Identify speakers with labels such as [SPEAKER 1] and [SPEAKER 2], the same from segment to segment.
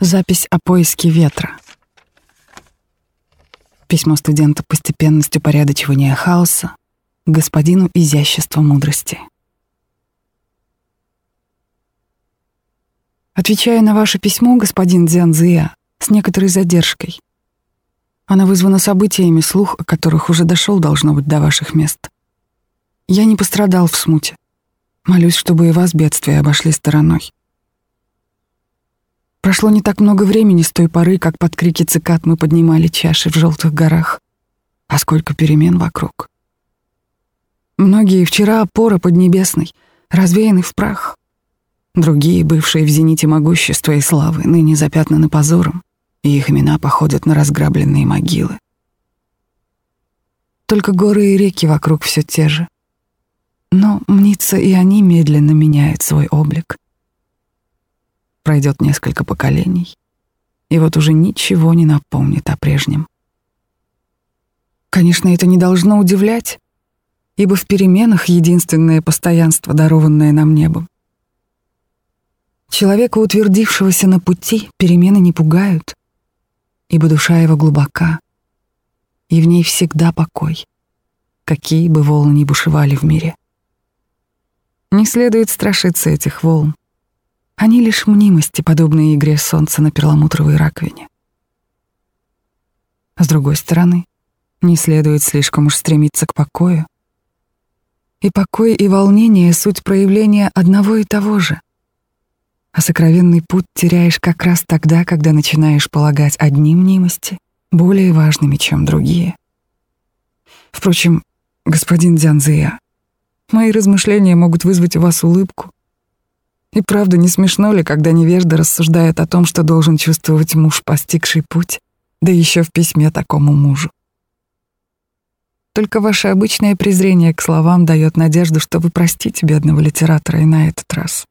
[SPEAKER 1] Запись о поиске ветра. Письмо студента постепенность упорядочивания хаоса господину изящества мудрости. Отвечаю на ваше письмо, господин Дзянзия, с некоторой задержкой. Она вызвана событиями, слух о которых уже дошел, должно быть, до ваших мест. Я не пострадал в смуте. Молюсь, чтобы и вас бедствия обошли стороной. Прошло не так много времени с той поры, как под крики цикад мы поднимали чаши в желтых горах. А сколько перемен вокруг. Многие вчера опора поднебесной, развеяны в прах. Другие, бывшие в зените могущества и славы, ныне запятнаны позором, и их имена походят на разграбленные могилы. Только горы и реки вокруг все те же. Но, мнится, и они медленно меняют свой облик — Пройдет несколько поколений, и вот уже ничего не напомнит о прежнем. Конечно, это не должно удивлять, ибо в переменах единственное постоянство, дарованное нам небом. Человека, утвердившегося на пути, перемены не пугают, ибо душа его глубока, и в ней всегда покой, какие бы волны ни бушевали в мире. Не следует страшиться этих волн, они лишь мнимости, подобные игре солнца на перламутровой раковине. С другой стороны, не следует слишком уж стремиться к покою. И покой, и волнение — суть проявления одного и того же. А сокровенный путь теряешь как раз тогда, когда начинаешь полагать одни мнимости более важными, чем другие. Впрочем, господин Дзянзия, мои размышления могут вызвать у вас улыбку, и правда, не смешно ли, когда невежда рассуждает о том, что должен чувствовать муж, постигший путь, да еще в письме такому мужу? Только ваше обычное презрение к словам дает надежду, что вы простите бедного литератора и на этот раз.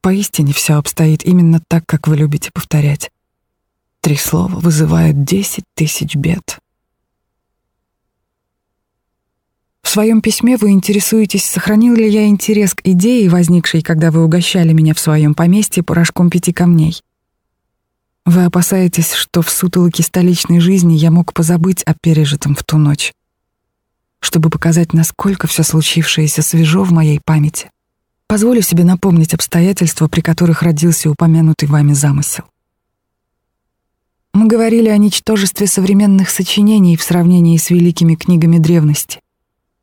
[SPEAKER 1] Поистине все обстоит именно так, как вы любите повторять. Три слова вызывают десять тысяч бед. В своем письме вы интересуетесь, сохранил ли я интерес к идее, возникшей, когда вы угощали меня в своем поместье порошком пяти камней. Вы опасаетесь, что в сутолоке столичной жизни я мог позабыть о пережитом в ту ночь. Чтобы показать, насколько все случившееся свежо в моей памяти, позволю себе напомнить обстоятельства, при которых родился упомянутый вами замысел. Мы говорили о ничтожестве современных сочинений в сравнении с великими книгами древности —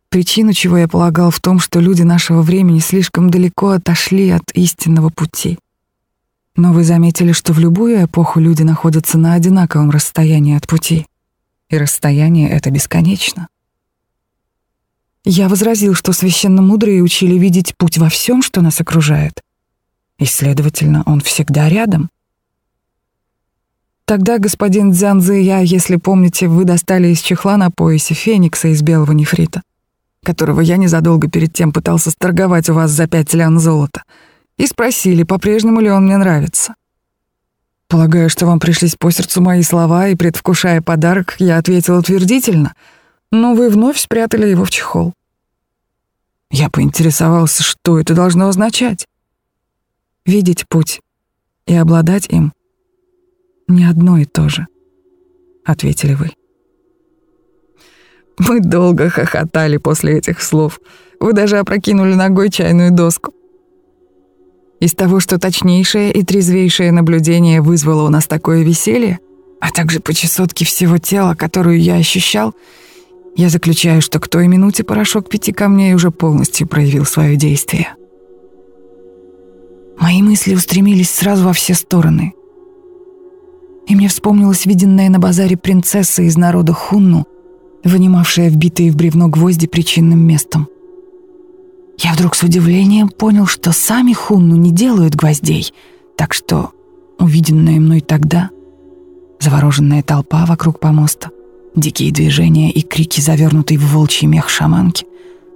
[SPEAKER 1] Причину чего я полагал в том, что люди нашего времени слишком далеко отошли от истинного пути. Но вы заметили, что в любую эпоху люди находятся на одинаковом расстоянии от пути. И расстояние это бесконечно. Я возразил, что священно-мудрые учили видеть путь во всем, что нас окружает. И, следовательно, он всегда рядом. Тогда, господин Дзянзы, я, если помните, вы достали из чехла на поясе феникса из белого нефрита которого я незадолго перед тем пытался сторговать у вас за пять лян золота, и спросили, по-прежнему ли он мне нравится. Полагаю, что вам пришлись по сердцу мои слова, и, предвкушая подарок, я ответил утвердительно, но вы вновь спрятали его в чехол. Я поинтересовался, что это должно означать. Видеть путь и обладать им — не одно и то же, — ответили вы. Мы долго хохотали после этих слов. Вы даже опрокинули ногой чайную доску. Из того, что точнейшее и трезвейшее наблюдение вызвало у нас такое веселье, а также по чесотке всего тела, которую я ощущал, я заключаю, что к той минуте порошок пяти камней уже полностью проявил свое действие. Мои мысли устремились сразу во все стороны. И мне вспомнилась виденная на базаре принцесса из народа Хунну — вынимавшая вбитые в бревно гвозди причинным местом. Я вдруг с удивлением понял, что сами хунну не делают гвоздей, так что увиденное мной тогда, завороженная толпа вокруг помоста, дикие движения и крики, завернутые в волчий мех шаманки,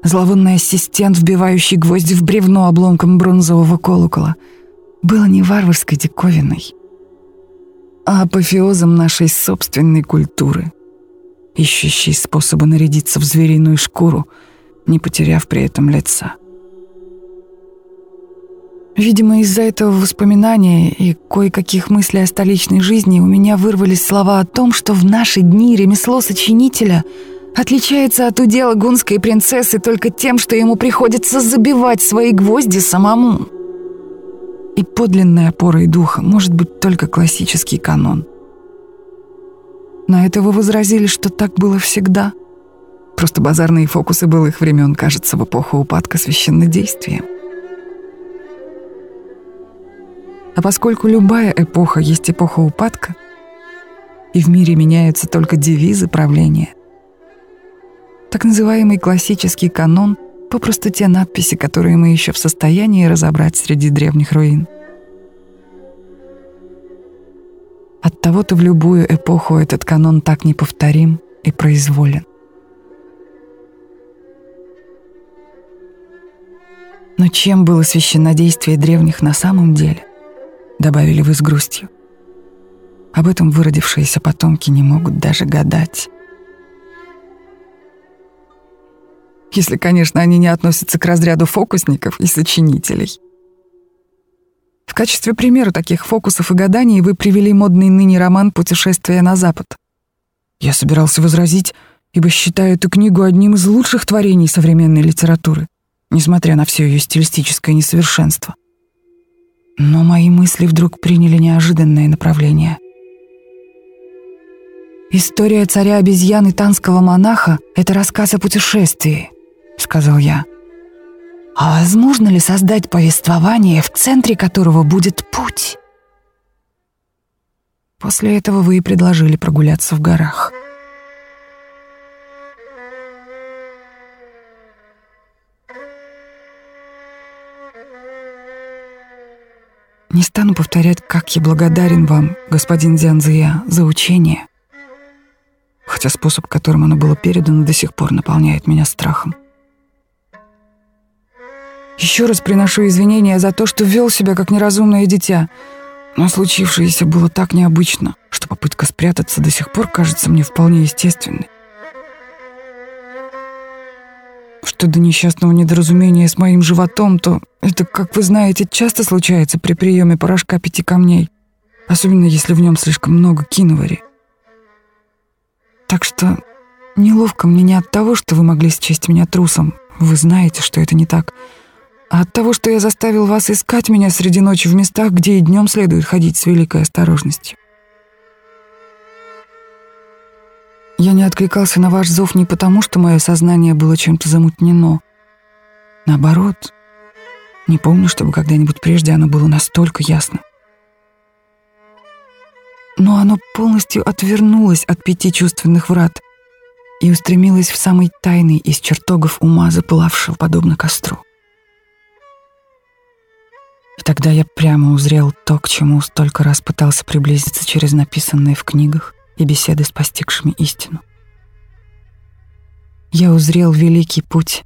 [SPEAKER 1] зловонный ассистент, вбивающий гвозди в бревно обломком бронзового колокола, было не варварской диковиной, а апофеозом нашей собственной культуры — ищущий способы нарядиться в звериную шкуру, не потеряв при этом лица. Видимо, из-за этого воспоминания и кое-каких мыслей о столичной жизни у меня вырвались слова о том, что в наши дни ремесло сочинителя отличается от удела гунской принцессы только тем, что ему приходится забивать свои гвозди самому. И подлинной опорой духа может быть только классический канон. На это вы возразили, что так было всегда. Просто базарные фокусы былых времен, кажется, в эпоху упадка священнодействием. А поскольку любая эпоха есть эпоха упадка, и в мире меняются только девизы правления, так называемый классический канон — попросту те надписи, которые мы еще в состоянии разобрать среди древних руин. От того-то в любую эпоху этот канон так неповторим и произволен. Но чем было священнодействие древних на самом деле? добавили вы с грустью. Об этом выродившиеся потомки не могут даже гадать. Если, конечно, они не относятся к разряду фокусников и сочинителей. В качестве примера таких фокусов и гаданий вы привели модный ныне роман «Путешествие на Запад». Я собирался возразить, ибо считаю эту книгу одним из лучших творений современной литературы, несмотря на все ее стилистическое несовершенство. Но мои мысли вдруг приняли неожиданное направление. «История царя обезьян и танского монаха — это рассказ о путешествии», — сказал я. «А возможно ли создать повествование, в центре которого будет путь?» После этого вы и предложили прогуляться в горах. Не стану повторять, как я благодарен вам, господин Дзянзия, за учение, хотя способ, которым оно было передано, до сих пор наполняет меня страхом. Еще раз приношу извинения за то, что вел себя как неразумное дитя, но случившееся было так необычно, что попытка спрятаться до сих пор кажется мне вполне естественной. Что до несчастного недоразумения с моим животом, то это, как вы знаете, часто случается при приеме порошка пяти камней, особенно если в нем слишком много киновари. Так что неловко мне не от того, что вы могли счесть меня трусом, вы знаете, что это не так, а от того, что я заставил вас искать меня среди ночи в местах, где и днем следует ходить с великой осторожностью. Я не откликался на ваш зов не потому, что мое сознание было чем-то замутнено. Наоборот, не помню, чтобы когда-нибудь прежде оно было настолько ясно. Но оно полностью отвернулось от пяти чувственных врат и устремилось в самый тайный из чертогов ума, запылавшего подобно костру. Тогда я прямо узрел то, к чему столько раз пытался приблизиться через написанные в книгах и беседы с постигшими истину. Я узрел великий путь,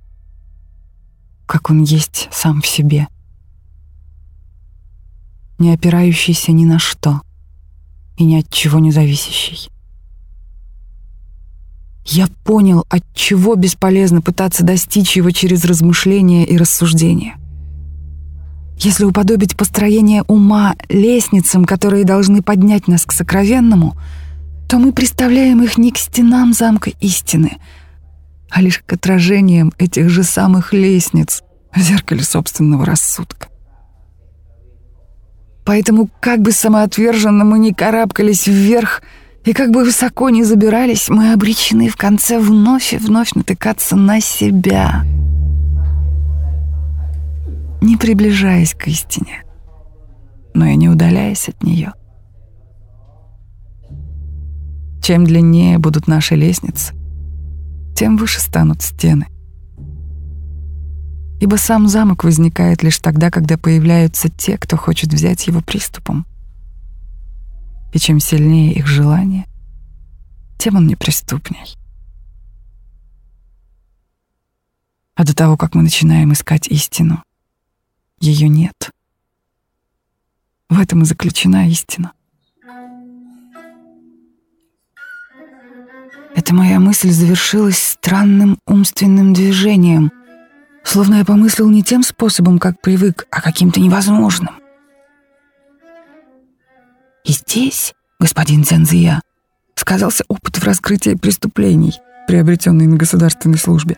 [SPEAKER 1] как он есть сам в себе, не опирающийся ни на что и ни от чего не зависящий. Я понял, от чего бесполезно пытаться достичь его через размышления и рассуждения — если уподобить построение ума лестницам, которые должны поднять нас к сокровенному, то мы представляем их не к стенам замка истины, а лишь к отражениям этих же самых лестниц в зеркале собственного рассудка. Поэтому, как бы самоотверженно мы ни карабкались вверх и как бы высоко ни забирались, мы обречены в конце вновь и вновь натыкаться на себя — не приближаясь к истине, но и не удаляясь от нее. Чем длиннее будут наши лестницы, тем выше станут стены. Ибо сам замок возникает лишь тогда, когда появляются те, кто хочет взять его приступом. И чем сильнее их желание, тем он неприступней. А до того, как мы начинаем искать истину, ее нет. В этом и заключена истина. Эта моя мысль завершилась странным умственным движением, Словно я помыслил не тем способом, как привык, а каким-то невозможным. И здесь, господин Дзензия, сказался опыт в раскрытии преступлений, приобретенный на государственной службе.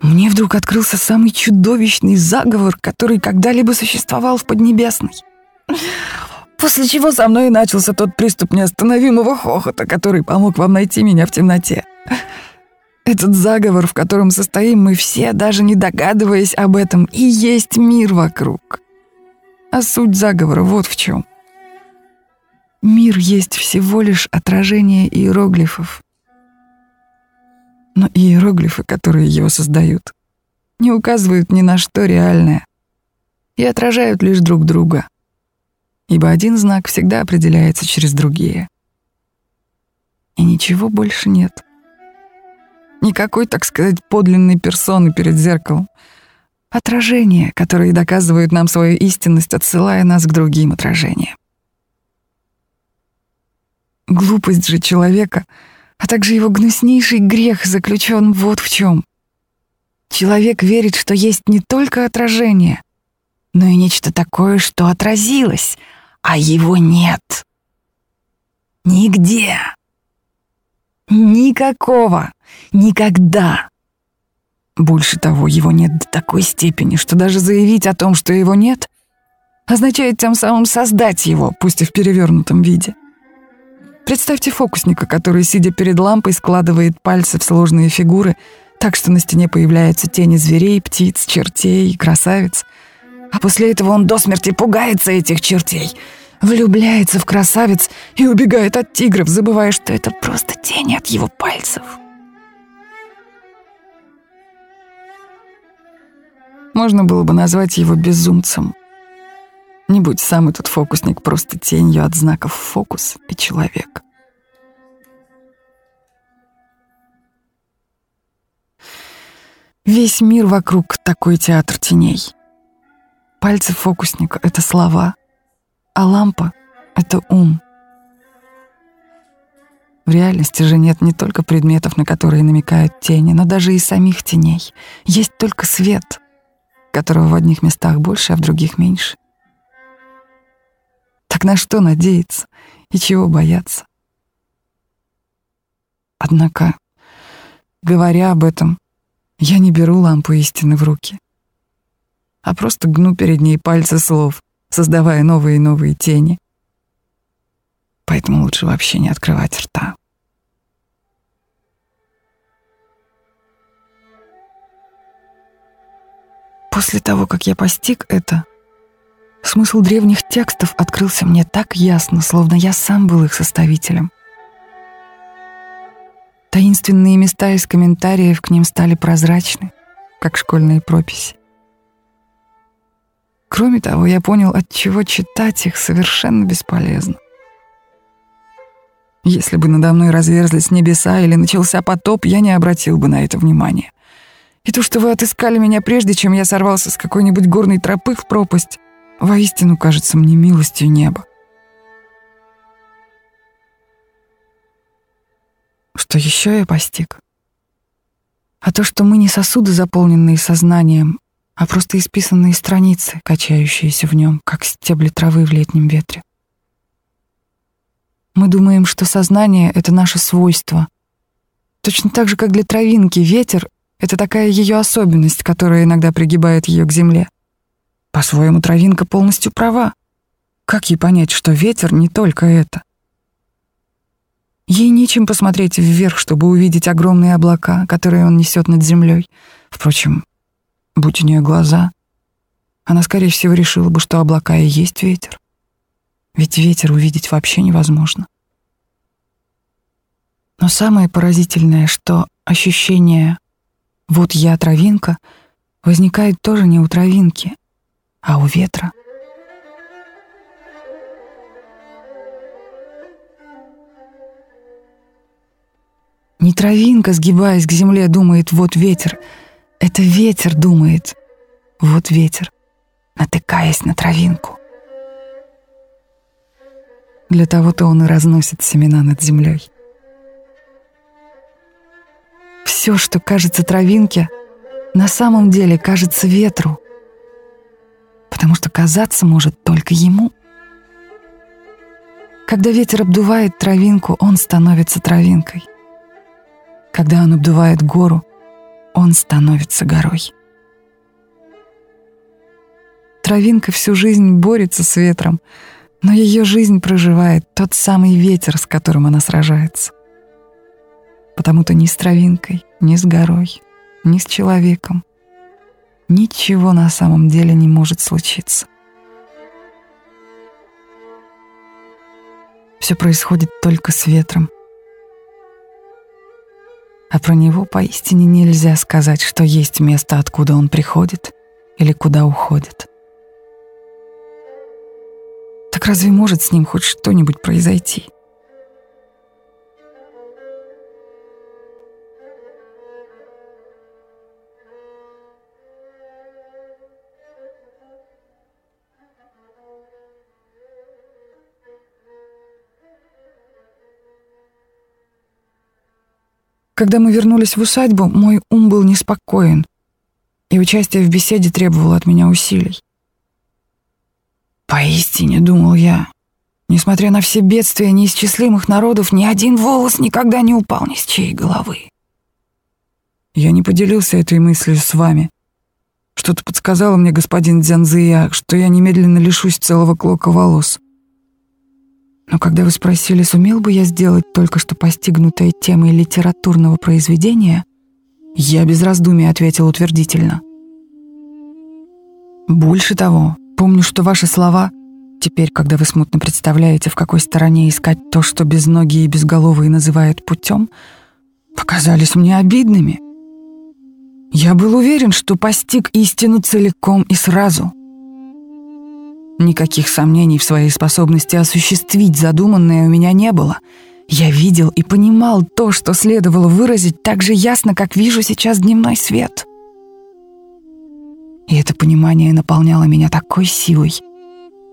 [SPEAKER 1] Мне вдруг открылся самый чудовищный заговор, который когда-либо существовал в Поднебесной. После чего со мной начался тот приступ неостановимого хохота, который помог вам найти меня в темноте. Этот заговор, в котором состоим мы все, даже не догадываясь об этом, и есть мир вокруг. А суть заговора вот в чем. Мир есть всего лишь отражение иероглифов. Но иероглифы, которые его создают, не указывают ни на что реальное и отражают лишь друг друга, ибо один знак всегда определяется через другие. И ничего больше нет. Никакой, так сказать, подлинной персоны перед зеркалом. Отражения, которые доказывают нам свою истинность, отсылая нас к другим отражениям. Глупость же человека, а также его гнуснейший грех заключен вот в чем. Человек верит, что есть не только отражение, но и нечто такое, что отразилось, а его нет. Нигде. Никакого. Никогда. Больше того, его нет до такой степени, что даже заявить о том, что его нет, означает тем самым создать его, пусть и в перевернутом виде. Представьте фокусника, который, сидя перед лампой, складывает пальцы в сложные фигуры, так что на стене появляются тени зверей, птиц, чертей и красавиц. А после этого он до смерти пугается этих чертей, влюбляется в красавиц и убегает от тигров, забывая, что это просто тени от его пальцев. Можно было бы назвать его безумцем — не будь сам этот фокусник просто тенью от знаков «фокус» и «человек». Весь мир вокруг такой театр теней. Пальцы фокусника — это слова, а лампа — это ум. В реальности же нет не только предметов, на которые намекают тени, но даже и самих теней. Есть только свет, которого в одних местах больше, а в других меньше. Так на что надеяться и чего бояться? Однако, говоря об этом, я не беру лампу истины в руки, а просто гну перед ней пальцы слов, создавая новые и новые тени. Поэтому лучше вообще не открывать рта. После того, как я постиг это, Смысл древних текстов открылся мне так ясно, словно я сам был их составителем. Таинственные места из комментариев к ним стали прозрачны, как школьные прописи. Кроме того, я понял, от чего читать их совершенно бесполезно. Если бы надо мной разверзлись небеса или начался потоп, я не обратил бы на это внимания. И то, что вы отыскали меня прежде, чем я сорвался с какой-нибудь горной тропы в пропасть, воистину кажется мне милостью неба. Что еще я постиг? А то, что мы не сосуды, заполненные сознанием, а просто исписанные страницы, качающиеся в нем, как стебли травы в летнем ветре. Мы думаем, что сознание — это наше свойство. Точно так же, как для травинки ветер — это такая ее особенность, которая иногда пригибает ее к земле. По-своему, травинка полностью права. Как ей понять, что ветер не только это? Ей нечем посмотреть вверх, чтобы увидеть огромные облака, которые он несет над землей. Впрочем, будь у нее глаза, она, скорее всего, решила бы, что облака и есть ветер. Ведь ветер увидеть вообще невозможно. Но самое поразительное, что ощущение «вот я травинка» возникает тоже не у травинки, а у ветра Не травинка, сгибаясь к земле, думает «вот ветер». Это ветер думает «вот ветер», натыкаясь на травинку. Для того-то он и разносит семена над землей. Все, что кажется травинке, на самом деле кажется ветру, потому что казаться может только ему. Когда ветер обдувает травинку, он становится травинкой. Когда он обдувает гору, он становится горой. Травинка всю жизнь борется с ветром, но ее жизнь проживает тот самый ветер, с которым она сражается. Потому-то ни с травинкой, ни с горой, ни с человеком ничего на самом деле не может случиться. Все происходит только с ветром. А про него поистине нельзя сказать, что есть место, откуда он приходит или куда уходит. Так разве может с ним хоть что-нибудь произойти? Когда мы вернулись в усадьбу, мой ум был неспокоен, и участие в беседе требовало от меня усилий. Поистине, думал я, несмотря на все бедствия неисчислимых народов, ни один волос никогда не упал ни с чьей головы. Я не поделился этой мыслью с вами. Что-то подсказало мне господин Дзянзия, что я немедленно лишусь целого клока волос. Но когда вы спросили, сумел бы я сделать только что постигнутое темой литературного произведения, я без раздумий ответил утвердительно. Больше того, Помню, что ваши слова, теперь, когда вы смутно представляете, в какой стороне искать то, что безногие и безголовые называют путем, показались мне обидными. Я был уверен, что постиг истину целиком и сразу. Никаких сомнений в своей способности осуществить задуманное у меня не было. Я видел и понимал то, что следовало выразить так же ясно, как вижу сейчас дневной свет. И это понимание наполняло меня такой силой,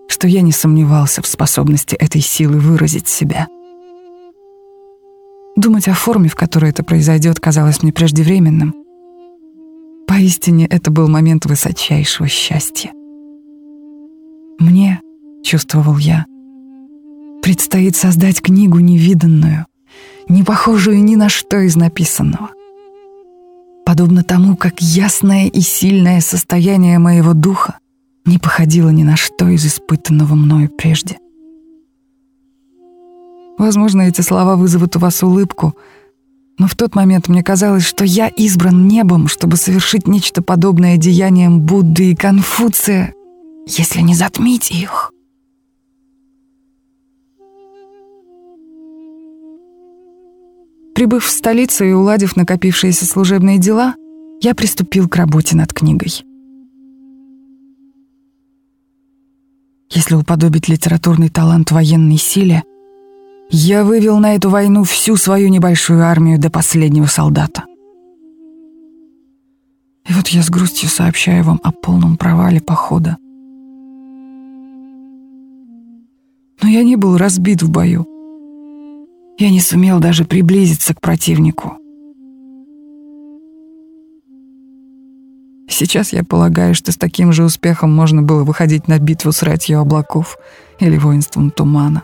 [SPEAKER 1] что я не сомневался в способности этой силы выразить себя. Думать о форме, в которой это произойдет, казалось мне преждевременным. Поистине, это был момент высочайшего счастья. Мне, чувствовал я, предстоит создать книгу невиданную, не похожую ни на что из написанного — подобно тому, как ясное и сильное состояние моего духа не походило ни на что из испытанного мною прежде. Возможно, эти слова вызовут у вас улыбку, но в тот момент мне казалось, что я избран небом, чтобы совершить нечто подобное деяниям Будды и Конфуция, если не затмить их. Прибыв в столицу и уладив накопившиеся служебные дела, я приступил к работе над книгой. Если уподобить литературный талант военной силе, я вывел на эту войну всю свою небольшую армию до последнего солдата. И вот я с грустью сообщаю вам о полном провале похода. Но я не был разбит в бою. Я не сумел даже приблизиться к противнику. Сейчас я полагаю, что с таким же успехом можно было выходить на битву с ратью облаков или воинством тумана.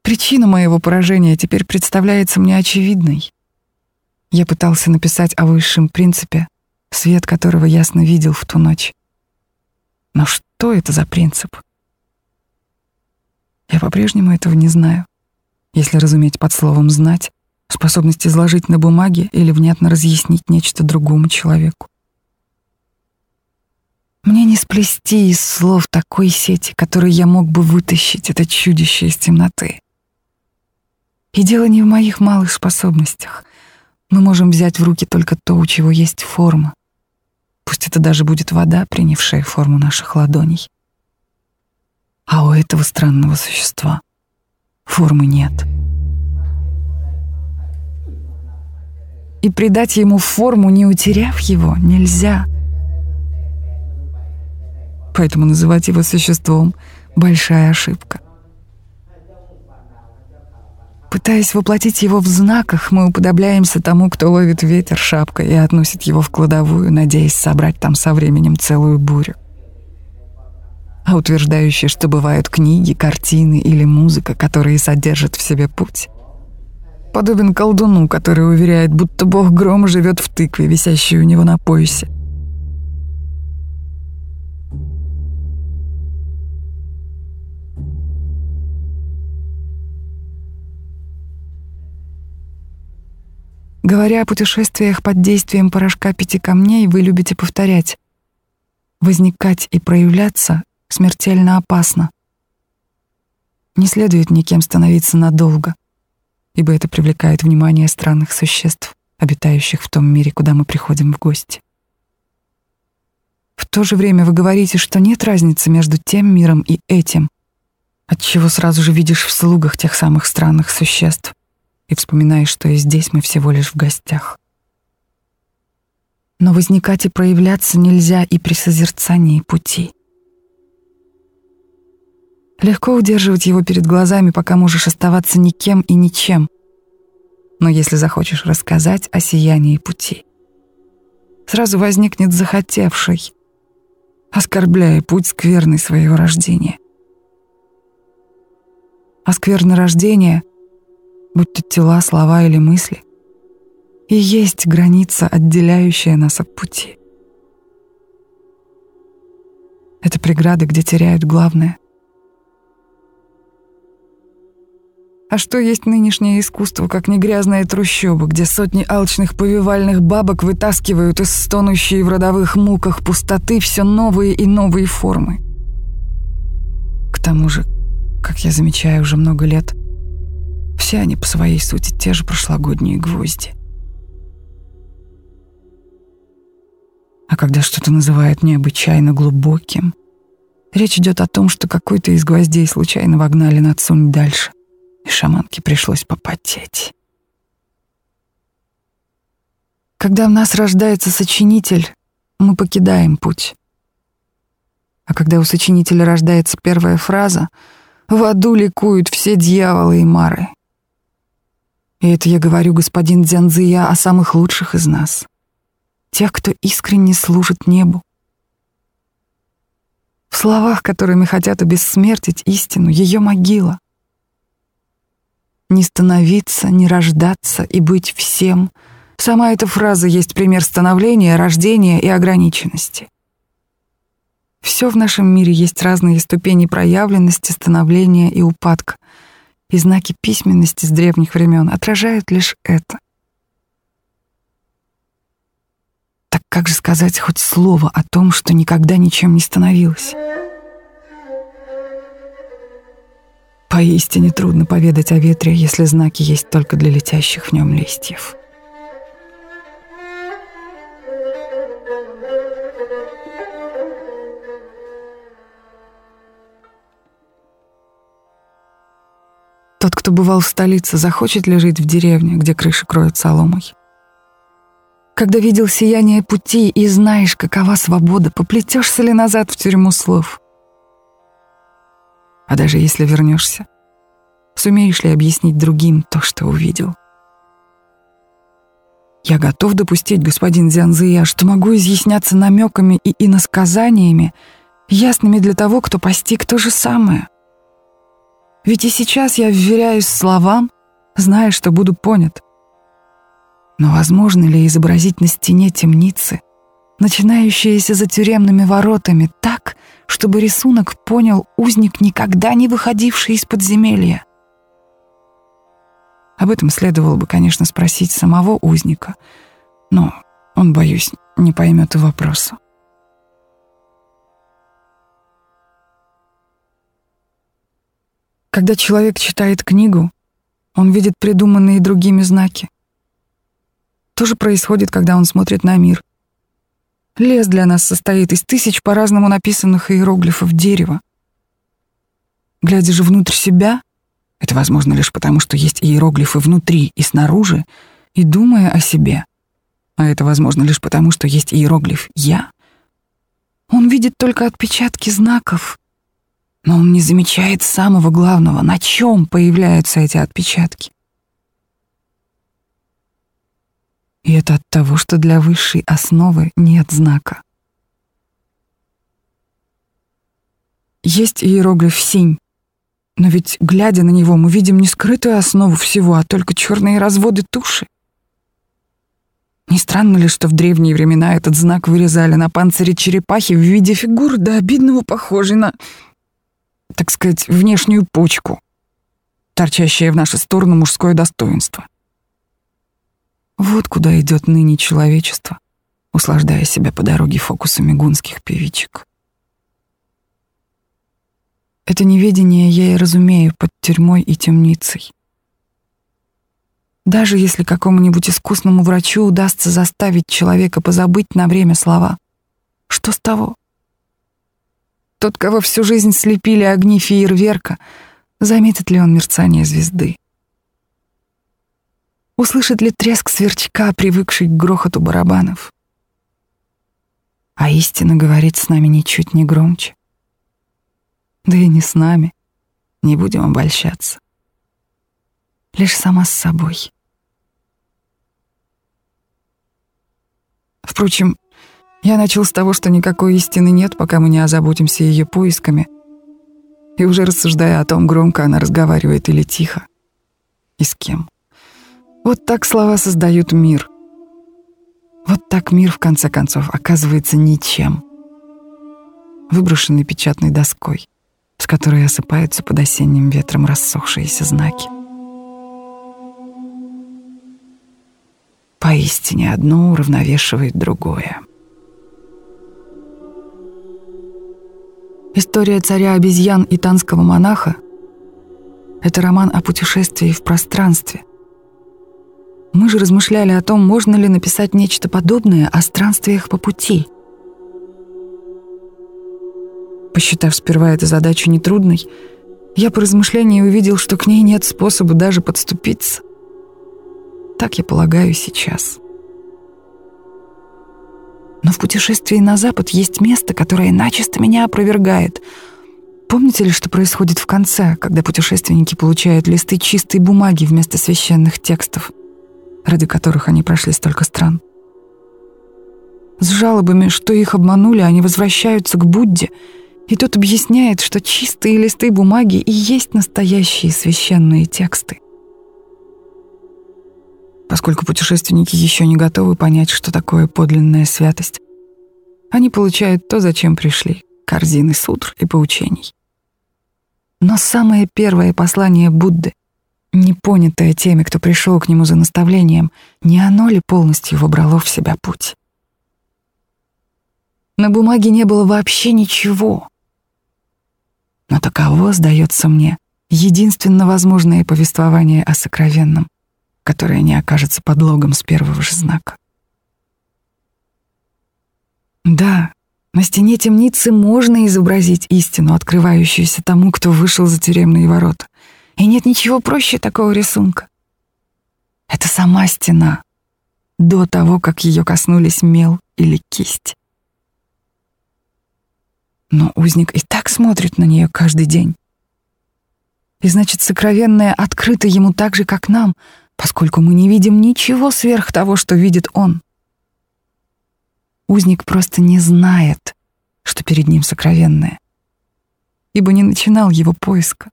[SPEAKER 1] Причина моего поражения теперь представляется мне очевидной. Я пытался написать о высшем принципе, свет которого ясно видел в ту ночь. Но что это за принцип? Я по-прежнему этого не знаю. Если разуметь под словом «знать», способность изложить на бумаге или внятно разъяснить нечто другому человеку. Мне не сплести из слов такой сети, которой я мог бы вытащить это чудище из темноты. И дело не в моих малых способностях. Мы можем взять в руки только то, у чего есть форма, Пусть это даже будет вода, принявшая форму наших ладоней. А у этого странного существа формы нет. И придать ему форму, не утеряв его, нельзя. Поэтому называть его существом — большая ошибка. Пытаясь воплотить его в знаках, мы уподобляемся тому, кто ловит ветер шапкой и относит его в кладовую, надеясь собрать там со временем целую бурю. А утверждающие, что бывают книги, картины или музыка, которые содержат в себе путь, подобен колдуну, который уверяет, будто бог грома живет в тыкве, висящей у него на поясе. Говоря о путешествиях под действием порошка пяти камней, вы любите повторять «возникать и проявляться смертельно опасно». Не следует никем становиться надолго, ибо это привлекает внимание странных существ, обитающих в том мире, куда мы приходим в гости. В то же время вы говорите, что нет разницы между тем миром и этим, отчего сразу же видишь в слугах тех самых странных существ — и вспоминаешь, что и здесь мы всего лишь в гостях. Но возникать и проявляться нельзя и при созерцании пути. Легко удерживать его перед глазами, пока можешь оставаться никем и ничем. Но если захочешь рассказать о сиянии пути, сразу возникнет захотевший, оскорбляя путь скверный своего рождения. А скверное рождение — будь то тела, слова или мысли, и есть граница, отделяющая нас от пути. Это преграды, где теряют главное. А что есть нынешнее искусство, как не грязная трущоба, где сотни алчных повивальных бабок вытаскивают из стонущей в родовых муках пустоты все новые и новые формы? К тому же, как я замечаю уже много лет, все они по своей сути те же прошлогодние гвозди. А когда что-то называют необычайно глубоким, речь идет о том, что какой-то из гвоздей случайно вогнали на цунь дальше, и шаманке пришлось попотеть. Когда в нас рождается сочинитель, мы покидаем путь. А когда у сочинителя рождается первая фраза, в аду ликуют все дьяволы и мары. И это я говорю, господин Дзянзия, о самых лучших из нас. Тех, кто искренне служит небу. В словах, которыми хотят обессмертить истину, ее могила. Не становиться, не рождаться и быть всем. Сама эта фраза есть пример становления, рождения и ограниченности. Все в нашем мире есть разные ступени проявленности, становления и упадка — и знаки письменности с древних времен отражают лишь это. Так как же сказать хоть слово о том, что никогда ничем не становилось? Поистине трудно поведать о ветре, если знаки есть только для летящих в нем листьев. Тот, кто бывал в столице, захочет ли жить в деревне, где крыши кроют соломой? Когда видел сияние пути и знаешь, какова свобода, поплетешься ли назад в тюрьму слов? А даже если вернешься, сумеешь ли объяснить другим то, что увидел? Я готов допустить, господин Зянзия, что могу изъясняться намеками и иносказаниями, ясными для того, кто постиг то же самое. Ведь и сейчас я вверяюсь словам, зная, что буду понят. Но возможно ли изобразить на стене темницы, начинающиеся за тюремными воротами, так, чтобы рисунок понял узник, никогда не выходивший из подземелья? Об этом следовало бы, конечно, спросить самого узника, но он, боюсь, не поймет и вопроса. Когда человек читает книгу, он видит придуманные другими знаки. То же происходит, когда он смотрит на мир. Лес для нас состоит из тысяч по-разному написанных иероглифов дерева. Глядя же внутрь себя, это возможно лишь потому, что есть иероглифы внутри и снаружи, и думая о себе, а это возможно лишь потому, что есть иероглиф «я», он видит только отпечатки знаков, но он не замечает самого главного, на чем появляются эти отпечатки. И это от того, что для высшей основы нет знака. Есть иероглиф «синь», но ведь, глядя на него, мы видим не скрытую основу всего, а только черные разводы туши. Не странно ли, что в древние времена этот знак вырезали на панцире черепахи в виде фигуры до да обидного похожей на так сказать, внешнюю почку, торчащее в нашу сторону мужское достоинство? Вот куда идет ныне человечество, услаждая себя по дороге фокусами гунских певичек. Это неведение я и разумею под тюрьмой и темницей. Даже если какому-нибудь искусному врачу удастся заставить человека позабыть на время слова, что с того? Тот, кого всю жизнь слепили огни фейерверка, заметит ли он мерцание звезды? Услышит ли треск сверчка, привыкший к грохоту барабанов? А истина говорит с нами ничуть не громче. Да и не с нами. Не будем обольщаться. Лишь сама с собой. Впрочем, я начал с того, что никакой истины нет, пока мы не озаботимся ее поисками. И уже рассуждая о том, громко она разговаривает или тихо. И с кем. Вот так слова создают мир. Вот так мир, в конце концов, оказывается ничем. Выброшенный печатной доской с которой осыпаются под осенним ветром рассохшиеся знаки. Поистине одно уравновешивает другое. История царя обезьян и танского монаха — это роман о путешествии в пространстве. Мы же размышляли о том, можно ли написать нечто подобное о странствиях по пути — Посчитав сперва эту задачу нетрудной, я по размышлению увидел, что к ней нет способа даже подступиться. Так я полагаю сейчас. Но в путешествии на запад есть место, которое начисто меня опровергает. Помните ли, что происходит в конце, когда путешественники получают листы чистой бумаги вместо священных текстов, ради которых они прошли столько стран? С жалобами, что их обманули, они возвращаются к Будде — и тот объясняет, что чистые листы бумаги и есть настоящие священные тексты. Поскольку путешественники еще не готовы понять, что такое подлинная святость, они получают то, зачем пришли — корзины сутр и поучений. Но самое первое послание Будды, не понятое теми, кто пришел к нему за наставлением, не оно ли полностью вобрало в себя путь? На бумаге не было вообще ничего, но таково, сдается мне, единственно возможное повествование о сокровенном, которое не окажется подлогом с первого же знака. Да, на стене темницы можно изобразить истину, открывающуюся тому, кто вышел за тюремные ворота. И нет ничего проще такого рисунка. Это сама стена, до того, как ее коснулись мел или кисть. Но узник и так смотрит на нее каждый день. И значит, сокровенное открыто ему так же, как нам, поскольку мы не видим ничего сверх того, что видит он. Узник просто не знает, что перед ним сокровенное, ибо не начинал его поиска.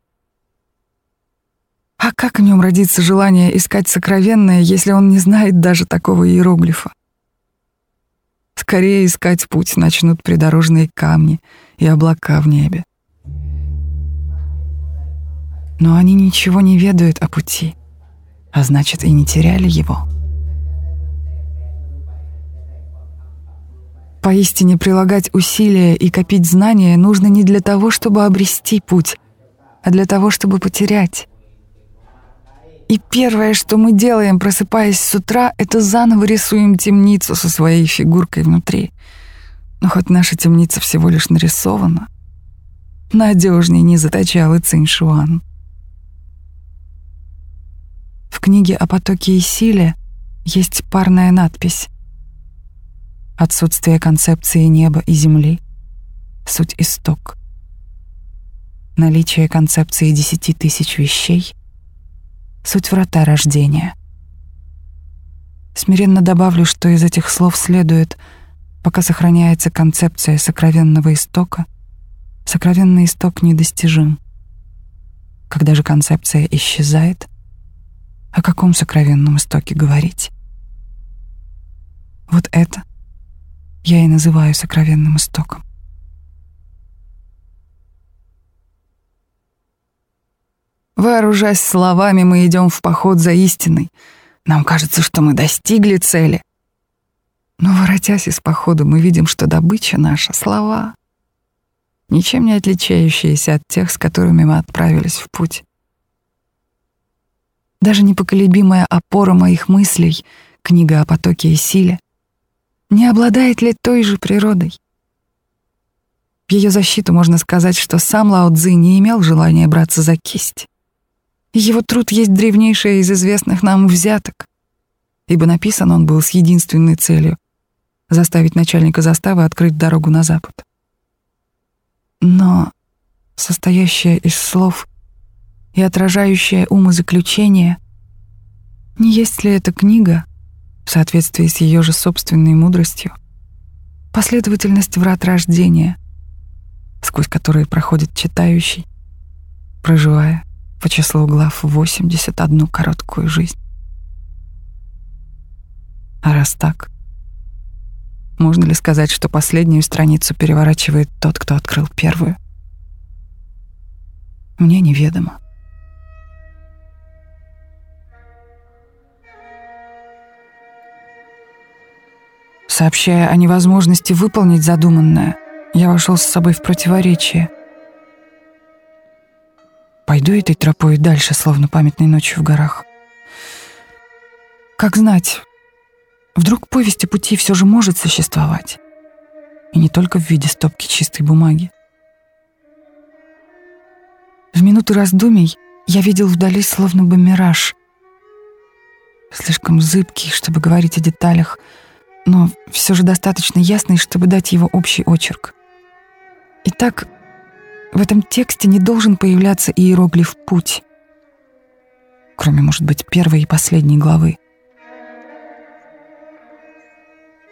[SPEAKER 1] А как в нем родится желание искать сокровенное, если он не знает даже такого иероглифа? Скорее искать путь начнут придорожные камни и облака в небе. Но они ничего не ведают о пути, а значит и не теряли его. Поистине прилагать усилия и копить знания нужно не для того, чтобы обрести путь, а для того, чтобы потерять. И первое, что мы делаем, просыпаясь с утра, это заново рисуем темницу со своей фигуркой внутри. Но хоть наша темница всего лишь нарисована, надежнее не заточал и Циншуан. В книге о потоке и силе есть парная надпись «Отсутствие концепции неба и земли — суть исток». Наличие концепции десяти тысяч вещей — суть врата рождения. Смиренно добавлю, что из этих слов следует, пока сохраняется концепция сокровенного истока, сокровенный исток недостижим. Когда же концепция исчезает, о каком сокровенном истоке говорить? Вот это я и называю сокровенным истоком. Вооружаясь словами, мы идем в поход за истиной. Нам кажется, что мы достигли цели. Но, воротясь из похода, мы видим, что добыча наша — слова, ничем не отличающиеся от тех, с которыми мы отправились в путь. Даже непоколебимая опора моих мыслей, книга о потоке и силе, не обладает ли той же природой? В ее защиту можно сказать, что сам Лао Цзи не имел желания браться за кисть. Его труд есть древнейший из известных нам взяток, ибо написан он был с единственной целью — заставить начальника заставы открыть дорогу на запад. Но состоящая из слов и отражающая умозаключение, не есть ли эта книга, в соответствии с ее же собственной мудростью, последовательность врат рождения, сквозь которые проходит читающий, проживая по числу глав 81 короткую жизнь. А раз так, можно ли сказать, что последнюю страницу переворачивает тот, кто открыл первую? Мне неведомо. Сообщая о невозможности выполнить задуманное, я вошел с собой в противоречие — Пойду этой тропой дальше, словно памятной ночью в горах. Как знать, вдруг повесть о пути все же может существовать. И не только в виде стопки чистой бумаги. В минуты раздумий я видел вдали словно бы мираж. Слишком зыбкий, чтобы говорить о деталях, но все же достаточно ясный, чтобы дать его общий очерк. Итак, в этом тексте не должен появляться иероглиф «путь», кроме, может быть, первой и последней главы.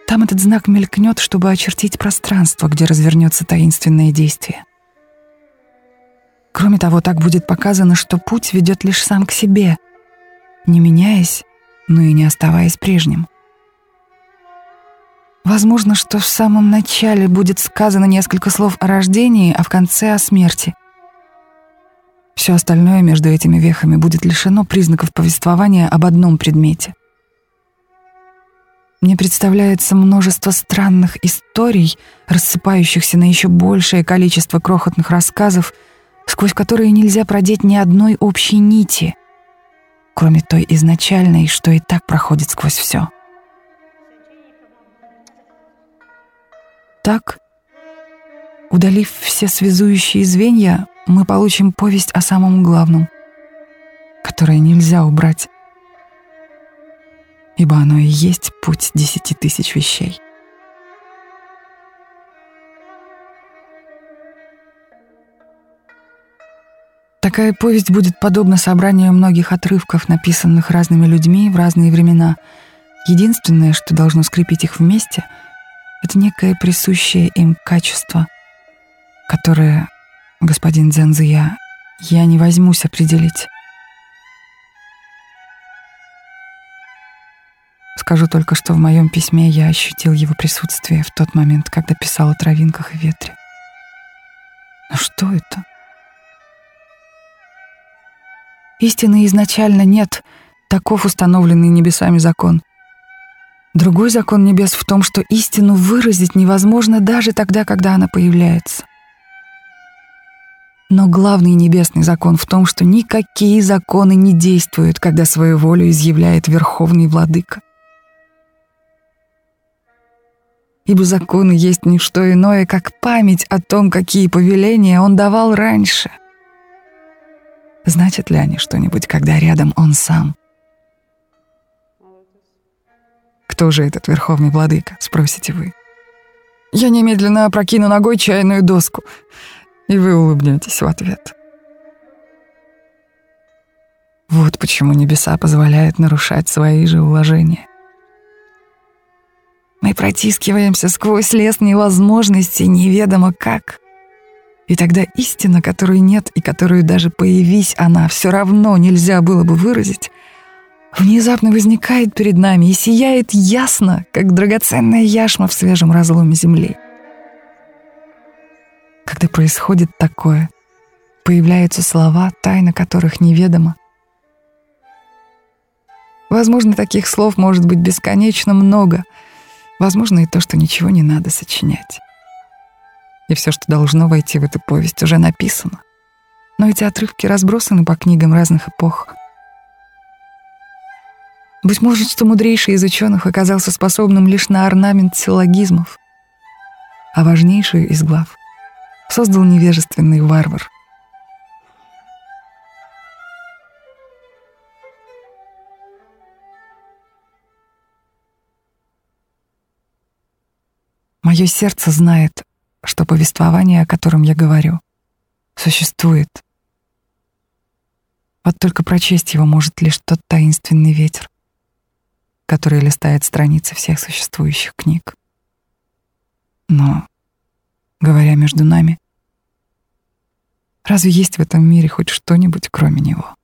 [SPEAKER 1] Там этот знак мелькнет, чтобы очертить пространство, где развернется таинственное действие. Кроме того, так будет показано, что путь ведет лишь сам к себе, не меняясь, но и не оставаясь прежним. Возможно, что в самом начале будет сказано несколько слов о рождении, а в конце — о смерти. Все остальное между этими вехами будет лишено признаков повествования об одном предмете. Мне представляется множество странных историй, рассыпающихся на еще большее количество крохотных рассказов, сквозь которые нельзя продеть ни одной общей нити, кроме той изначальной, что и так проходит сквозь все. Так, удалив все связующие звенья, мы получим повесть о самом главном, которое нельзя убрать, ибо оно и есть путь десяти тысяч вещей. Такая повесть будет подобна собранию многих отрывков, написанных разными людьми в разные времена. Единственное, что должно скрепить их вместе — это некое присущее им качество, которое, господин Дзянзия, я не возьмусь определить. Скажу только, что в моем письме я ощутил его присутствие в тот момент, когда писал о травинках и ветре. Но что это? Истины изначально нет, таков установленный небесами закон. Другой закон небес в том, что истину выразить невозможно даже тогда, когда она появляется. Но главный небесный закон в том, что никакие законы не действуют, когда свою волю изъявляет Верховный Владыка. Ибо законы есть не что иное, как память о том, какие повеления он давал раньше. Значит ли они что-нибудь, когда рядом он сам? Кто же этот верховный владыка, спросите вы. Я немедленно опрокину ногой чайную доску, и вы улыбнетесь в ответ. Вот почему небеса позволяют нарушать свои же уложения. Мы протискиваемся сквозь лес невозможностей, неведомо как. И тогда истина, которой нет и которую даже появись она, все равно нельзя было бы выразить, внезапно возникает перед нами и сияет ясно, как драгоценная яшма в свежем разломе земли. Когда происходит такое, появляются слова, тайна которых неведома. Возможно, таких слов может быть бесконечно много. Возможно, и то, что ничего не надо сочинять. И все, что должно войти в эту повесть, уже написано. Но эти отрывки разбросаны по книгам разных эпох. Быть может, что мудрейший из ученых оказался способным лишь на орнамент силлогизмов, а важнейшую из глав создал невежественный варвар. Мое сердце знает, что повествование, о котором я говорю, существует. Вот только прочесть его может лишь тот таинственный ветер, который листает страницы всех существующих книг. Но говоря между нами, разве есть в этом мире хоть что-нибудь кроме него?